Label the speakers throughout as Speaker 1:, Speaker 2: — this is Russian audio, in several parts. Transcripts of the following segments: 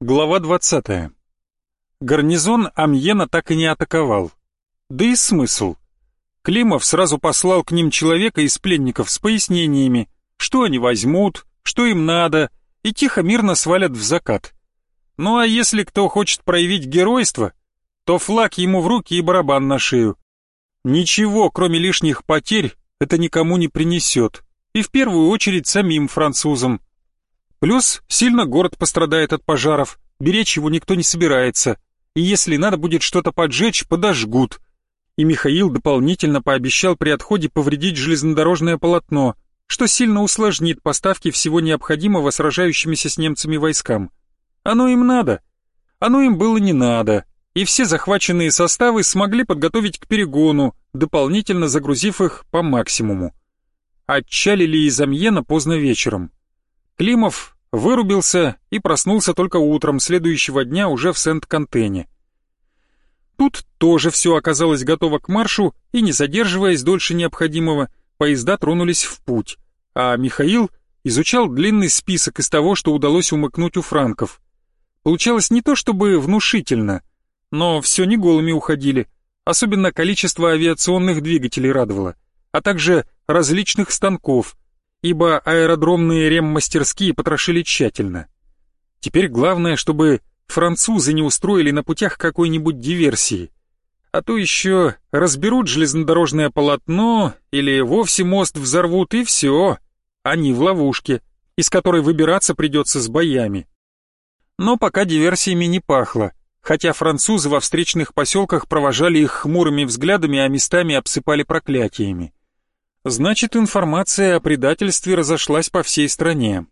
Speaker 1: Глава 20. Гарнизон Амьена так и не атаковал. Да и смысл. Климов сразу послал к ним человека из пленников с пояснениями, что они возьмут, что им надо, и тихо-мирно свалят в закат. Ну а если кто хочет проявить геройство, то флаг ему в руки и барабан на шею. Ничего, кроме лишних потерь, это никому не принесет, и в первую очередь самим французам. Плюс сильно город пострадает от пожаров, беречь его никто не собирается, и если надо будет что-то поджечь, подожгут. И Михаил дополнительно пообещал при отходе повредить железнодорожное полотно, что сильно усложнит поставки всего необходимого сражающимися с немцами войскам. Оно им надо. Оно им было не надо, и все захваченные составы смогли подготовить к перегону, дополнительно загрузив их по максимуму. Отчалили из Амьена поздно вечером. Климов вырубился и проснулся только утром следующего дня уже в Сент-Кантене. Тут тоже все оказалось готово к маршу, и не задерживаясь дольше необходимого, поезда тронулись в путь, а Михаил изучал длинный список из того, что удалось умыкнуть у франков. Получалось не то чтобы внушительно, но все не голыми уходили, особенно количество авиационных двигателей радовало, а также различных станков, ибо аэродромные реммастерские потрошили тщательно. Теперь главное, чтобы французы не устроили на путях какой-нибудь диверсии. А то еще разберут железнодорожное полотно или вовсе мост взорвут и все. Они в ловушке, из которой выбираться придется с боями. Но пока диверсиями не пахло, хотя французы во встречных поселках провожали их хмурыми взглядами, а местами обсыпали проклятиями. Значит, информация о предательстве разошлась по всей стране.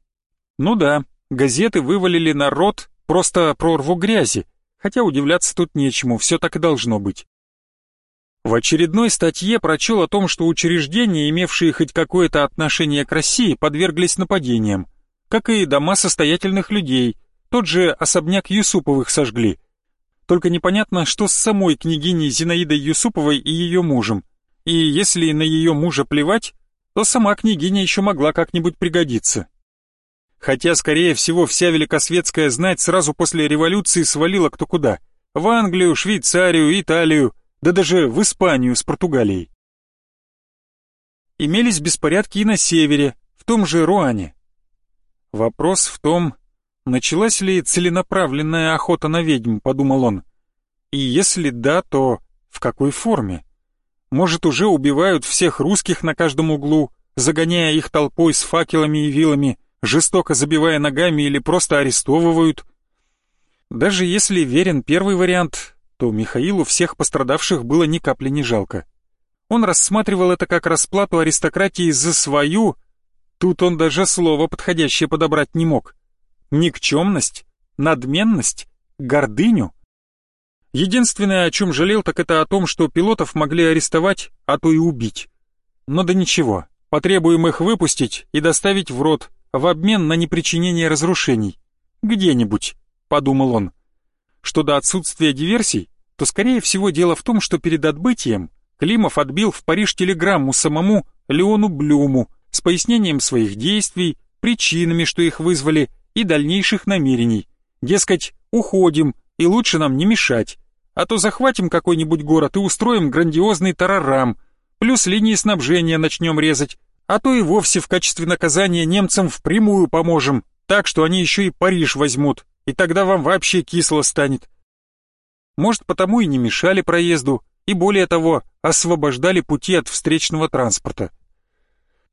Speaker 1: Ну да, газеты вывалили народ просто прорву грязи, хотя удивляться тут нечему, все так и должно быть. В очередной статье прочел о том, что учреждения, имевшие хоть какое-то отношение к России, подверглись нападениям, как и дома состоятельных людей, тот же особняк Юсуповых сожгли. Только непонятно, что с самой княгиней Зинаидой Юсуповой и ее мужем, и если на ее мужа плевать, то сама княгиня еще могла как-нибудь пригодиться. Хотя, скорее всего, вся великосветская знать сразу после революции свалила кто куда. В Англию, Швейцарию, Италию, да даже в Испанию с Португалией. Имелись беспорядки и на севере, в том же Руане. Вопрос в том, началась ли целенаправленная охота на ведьм, подумал он. И если да, то в какой форме? Может, уже убивают всех русских на каждом углу, загоняя их толпой с факелами и вилами, жестоко забивая ногами или просто арестовывают. Даже если верен первый вариант, то Михаилу всех пострадавших было ни капли не жалко. Он рассматривал это как расплату аристократии за свою, тут он даже слово подходящее подобрать не мог. Никчемность, надменность, гордыню — Единственное, о чем жалел, так это о том, что пилотов могли арестовать, а то и убить. Но да ничего, потребуем их выпустить и доставить в рот в обмен на непричинение разрушений. Где-нибудь, подумал он. Что до отсутствия диверсий, то скорее всего дело в том, что перед отбытием Климов отбил в Париж телеграмму самому Леону Блюму с пояснением своих действий, причинами, что их вызвали, и дальнейших намерений. Дескать, уходим, и лучше нам не мешать а то захватим какой-нибудь город и устроим грандиозный тарарам, плюс линии снабжения начнем резать, а то и вовсе в качестве наказания немцам впрямую поможем, так что они еще и Париж возьмут, и тогда вам вообще кисло станет. Может, потому и не мешали проезду, и более того, освобождали пути от встречного транспорта.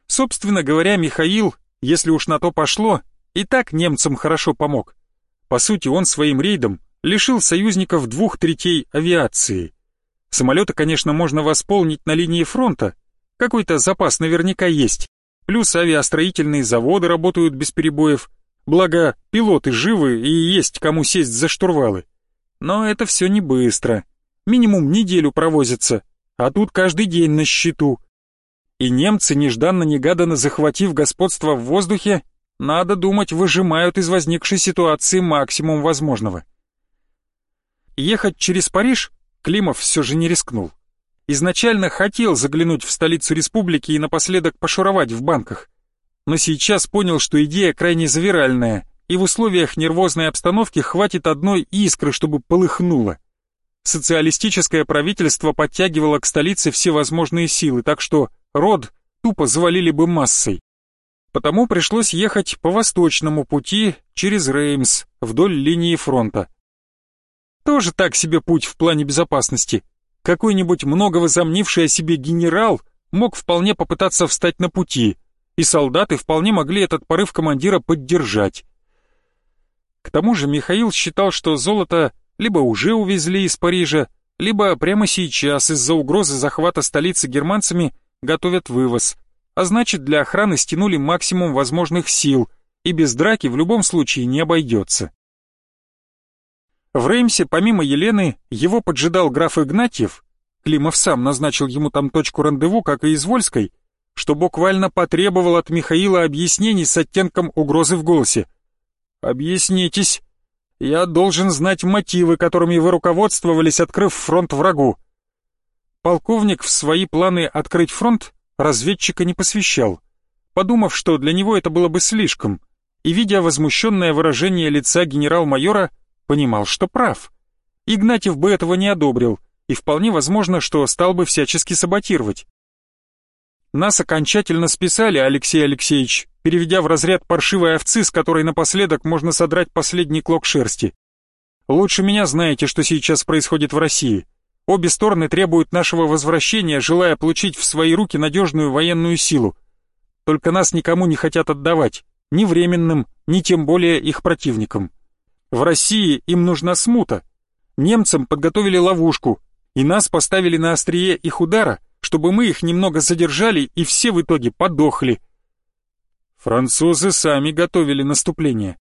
Speaker 1: Собственно говоря, Михаил, если уж на то пошло, и так немцам хорошо помог. По сути, он своим рейдом лишил союзников двух третей авиации. Самолеты, конечно, можно восполнить на линии фронта, какой-то запас наверняка есть, плюс авиастроительные заводы работают без перебоев, благо пилоты живы и есть кому сесть за штурвалы. Но это все не быстро, минимум неделю провозятся, а тут каждый день на счету. И немцы, нежданно-негаданно захватив господство в воздухе, надо думать, выжимают из возникшей ситуации максимум возможного. Ехать через Париж Климов все же не рискнул. Изначально хотел заглянуть в столицу республики и напоследок пошуровать в банках. Но сейчас понял, что идея крайне завиральная, и в условиях нервозной обстановки хватит одной искры, чтобы полыхнуло. Социалистическое правительство подтягивало к столице все возможные силы, так что род тупо завалили бы массой. Потому пришлось ехать по восточному пути через Реймс вдоль линии фронта. Тоже так себе путь в плане безопасности. Какой-нибудь много возомнивший о себе генерал мог вполне попытаться встать на пути, и солдаты вполне могли этот порыв командира поддержать. К тому же Михаил считал, что золото либо уже увезли из Парижа, либо прямо сейчас из-за угрозы захвата столицы германцами готовят вывоз, а значит для охраны стянули максимум возможных сил, и без драки в любом случае не обойдется. В Реймсе, помимо Елены, его поджидал граф Игнатьев, Климов сам назначил ему там точку рандеву, как и Извольской, что буквально потребовал от Михаила объяснений с оттенком угрозы в голосе. «Объяснитесь. Я должен знать мотивы, которыми вы руководствовались, открыв фронт врагу». Полковник в свои планы открыть фронт разведчика не посвящал, подумав, что для него это было бы слишком, и, видя возмущенное выражение лица генерал-майора, понимал, что прав. Игнатьев бы этого не одобрил, и вполне возможно, что стал бы всячески саботировать. Нас окончательно списали, Алексей Алексеевич, переведя в разряд паршивой овцы, с которой напоследок можно содрать последний клок шерсти. Лучше меня знаете, что сейчас происходит в России. Обе стороны требуют нашего возвращения, желая получить в свои руки надежную военную силу. Только нас никому не хотят отдавать, ни временным, ни тем более их противникам. В России им нужна смута. Немцам подготовили ловушку, и нас поставили на острие их удара, чтобы мы их немного задержали и все в итоге подохли. Французы сами готовили наступление.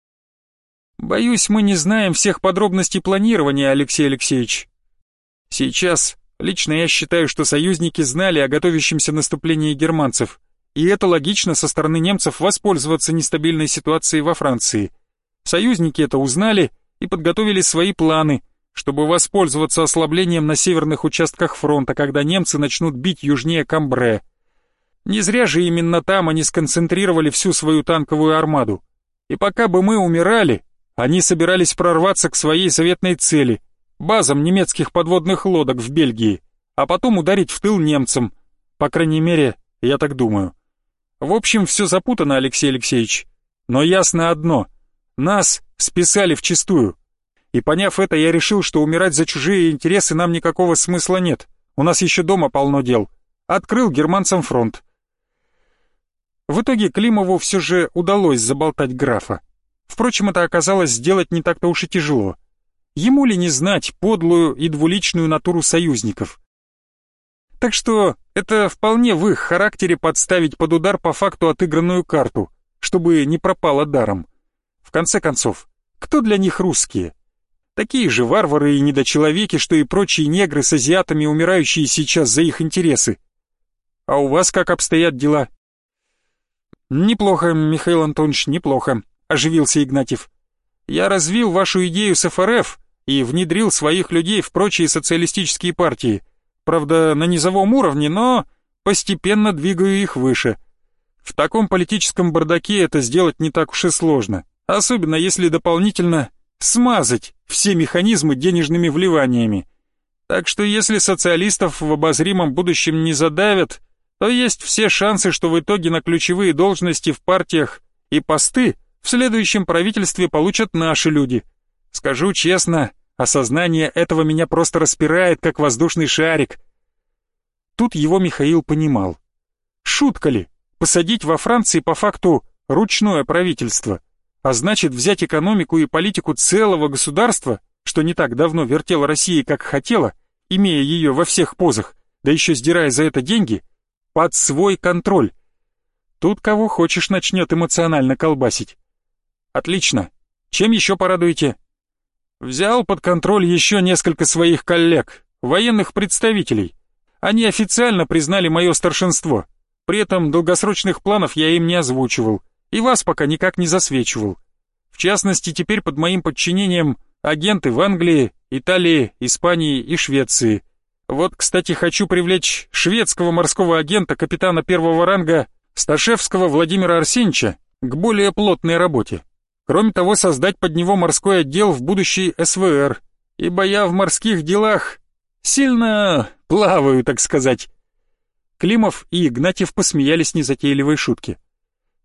Speaker 1: Боюсь, мы не знаем всех подробностей планирования, Алексей Алексеевич. Сейчас лично я считаю, что союзники знали о готовящемся наступлении германцев, и это логично со стороны немцев воспользоваться нестабильной ситуацией во Франции. Союзники это узнали и подготовили свои планы, чтобы воспользоваться ослаблением на северных участках фронта, когда немцы начнут бить южнее Камбре. Не зря же именно там они сконцентрировали всю свою танковую армаду. И пока бы мы умирали, они собирались прорваться к своей заветной цели — базам немецких подводных лодок в Бельгии, а потом ударить в тыл немцам. По крайней мере, я так думаю. В общем, все запутано, Алексей Алексеевич. Но ясно одно — нас списали вчистую. И поняв это, я решил, что умирать за чужие интересы нам никакого смысла нет. У нас еще дома полно дел. Открыл германцам фронт. В итоге Климову все же удалось заболтать графа. Впрочем, это оказалось сделать не так-то уж и тяжело. Ему ли не знать подлую и двуличную натуру союзников? Так что это вполне в их характере подставить под удар по факту отыгранную карту, чтобы не пропало даром. В конце концов, кто для них русские? Такие же варвары и недочеловеки, что и прочие негры с азиатами, умирающие сейчас за их интересы. А у вас как обстоят дела? Неплохо, Михаил Антонович, неплохо, оживился Игнатьев. Я развил вашу идею с ФРФ и внедрил своих людей в прочие социалистические партии. Правда, на низовом уровне, но постепенно двигаю их выше. В таком политическом бардаке это сделать не так уж и сложно особенно если дополнительно смазать все механизмы денежными вливаниями. Так что если социалистов в обозримом будущем не задавят, то есть все шансы, что в итоге на ключевые должности в партиях и посты в следующем правительстве получат наши люди. Скажу честно, осознание этого меня просто распирает, как воздушный шарик. Тут его Михаил понимал. Шутка ли, посадить во Франции по факту ручное правительство – а значит взять экономику и политику целого государства, что не так давно вертела Россией как хотела, имея ее во всех позах, да еще сдирая за это деньги, под свой контроль. Тут кого хочешь начнет эмоционально колбасить. Отлично. Чем еще порадуете? Взял под контроль еще несколько своих коллег, военных представителей. Они официально признали мое старшинство. При этом долгосрочных планов я им не озвучивал и вас пока никак не засвечивал. В частности, теперь под моим подчинением агенты в Англии, Италии, Испании и Швеции. Вот, кстати, хочу привлечь шведского морского агента капитана первого ранга Сташевского Владимира Арсеньевича к более плотной работе. Кроме того, создать под него морской отдел в будущей СВР, ибо я в морских делах сильно плаваю, так сказать. Климов и Игнатьев посмеялись незатейливой шутки.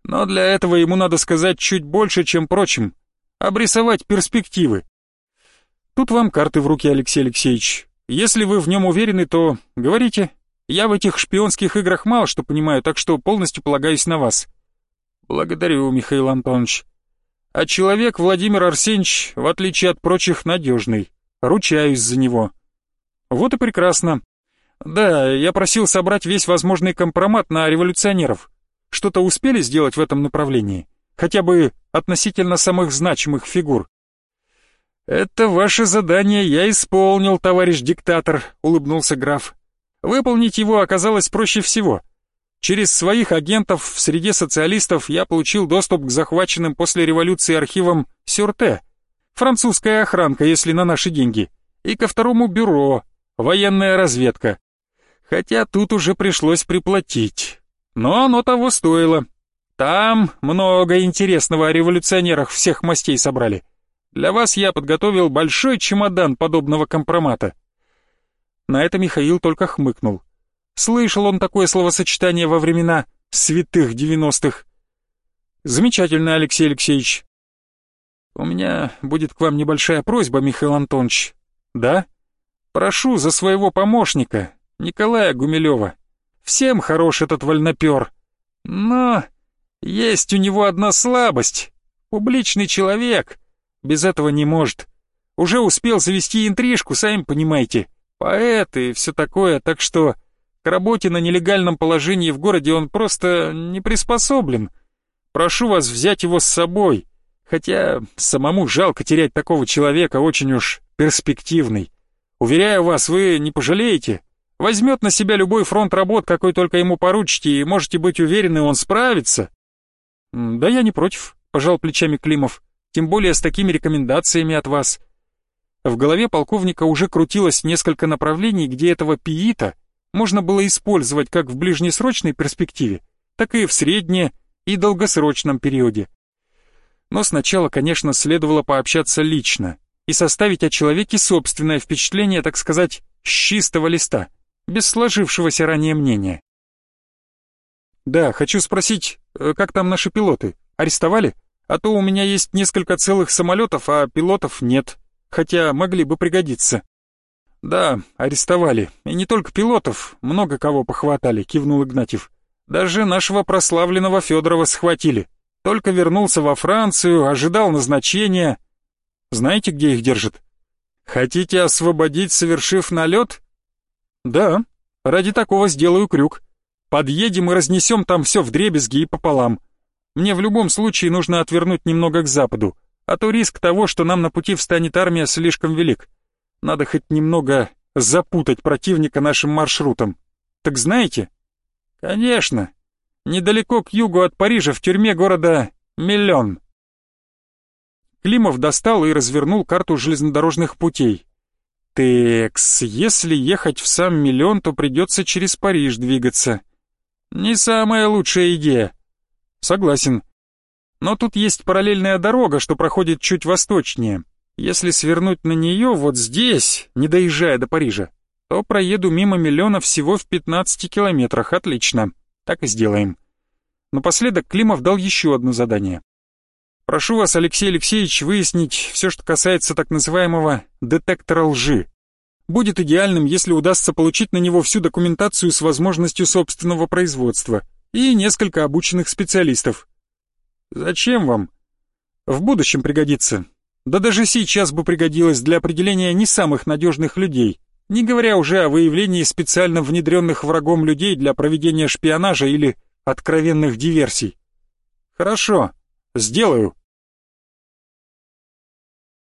Speaker 1: Но для этого ему надо сказать чуть больше, чем прочим. Обрисовать перспективы. Тут вам карты в руки, Алексей Алексеевич. Если вы в нем уверены, то говорите. Я в этих шпионских играх мало что понимаю, так что полностью полагаюсь на вас. Благодарю, Михаил Антонович. А человек Владимир Арсеньевич, в отличие от прочих, надежный. Ручаюсь за него. Вот и прекрасно. Да, я просил собрать весь возможный компромат на революционеров. Что-то успели сделать в этом направлении? Хотя бы относительно самых значимых фигур. «Это ваше задание я исполнил, товарищ диктатор», — улыбнулся граф. «Выполнить его оказалось проще всего. Через своих агентов в среде социалистов я получил доступ к захваченным после революции архивам Сюрте, французская охранка, если на наши деньги, и ко второму бюро, военная разведка. Хотя тут уже пришлось приплатить. Но оно того стоило. Там много интересного о революционерах всех мастей собрали. Для вас я подготовил большой чемодан подобного компромата». На это Михаил только хмыкнул. Слышал он такое словосочетание во времена святых девяностых. Замечательно, Алексей Алексеевич. У меня будет к вам небольшая просьба, Михаил Антонович. Да? Прошу за своего помощника, Николая Гумилева. Всем хорош этот вольнопер. Но есть у него одна слабость. Публичный человек. Без этого не может. Уже успел завести интрижку, сами понимаете. Поэт и все такое, так что к работе на нелегальном положении в городе он просто не приспособлен. Прошу вас взять его с собой. Хотя самому жалко терять такого человека, очень уж перспективный. Уверяю вас, вы не пожалеете. Возьмет на себя любой фронт работ, какой только ему поручите, и можете быть уверены, он справится. Да я не против, пожал плечами Климов тем более с такими рекомендациями от вас. В голове полковника уже крутилось несколько направлений, где этого пиита можно было использовать как в ближнесрочной перспективе, так и в средне- и долгосрочном периоде. Но сначала, конечно, следовало пообщаться лично и составить о человеке собственное впечатление, так сказать, с чистого листа, без сложившегося ранее мнения. «Да, хочу спросить, э, как там наши пилоты? Арестовали?» А то у меня есть несколько целых самолетов, а пилотов нет, хотя могли бы пригодиться. Да, арестовали. И не только пилотов, много кого похватали, кивнул Игнатьев. Даже нашего прославленного Федорова схватили. Только вернулся во Францию, ожидал назначения. Знаете, где их держат? Хотите освободить, совершив налет? Да, ради такого сделаю крюк. Подъедем и разнесем там все вдребезги и пополам. Мне в любом случае нужно отвернуть немного к западу, а то риск того, что нам на пути встанет армия, слишком велик. Надо хоть немного запутать противника нашим маршрутом. Так знаете? Конечно. Недалеко к югу от Парижа в тюрьме города Миллион. Климов достал и развернул карту железнодорожных путей. Текс, если ехать в сам Миллион, то придется через Париж двигаться. Не самая лучшая идея. Согласен. Но тут есть параллельная дорога, что проходит чуть восточнее. Если свернуть на нее вот здесь, не доезжая до Парижа, то проеду мимо миллиона всего в 15 километрах. Отлично. Так и сделаем. Напоследок Климов дал еще одно задание. Прошу вас, Алексей Алексеевич, выяснить все, что касается так называемого детектора лжи. Будет идеальным, если удастся получить на него всю документацию с возможностью собственного производства – и несколько обученных специалистов. Зачем вам? В будущем пригодится. Да даже сейчас бы пригодилось для определения не самых надежных людей, не говоря уже о выявлении специально внедренных врагом людей для проведения шпионажа или откровенных диверсий. Хорошо, сделаю.